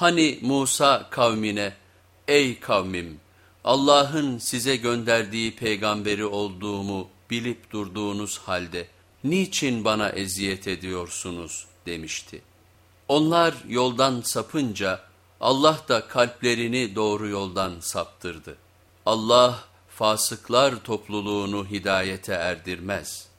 Hani Musa kavmine, ey kavmim Allah'ın size gönderdiği peygamberi olduğumu bilip durduğunuz halde niçin bana eziyet ediyorsunuz demişti. Onlar yoldan sapınca Allah da kalplerini doğru yoldan saptırdı. Allah fasıklar topluluğunu hidayete erdirmez.''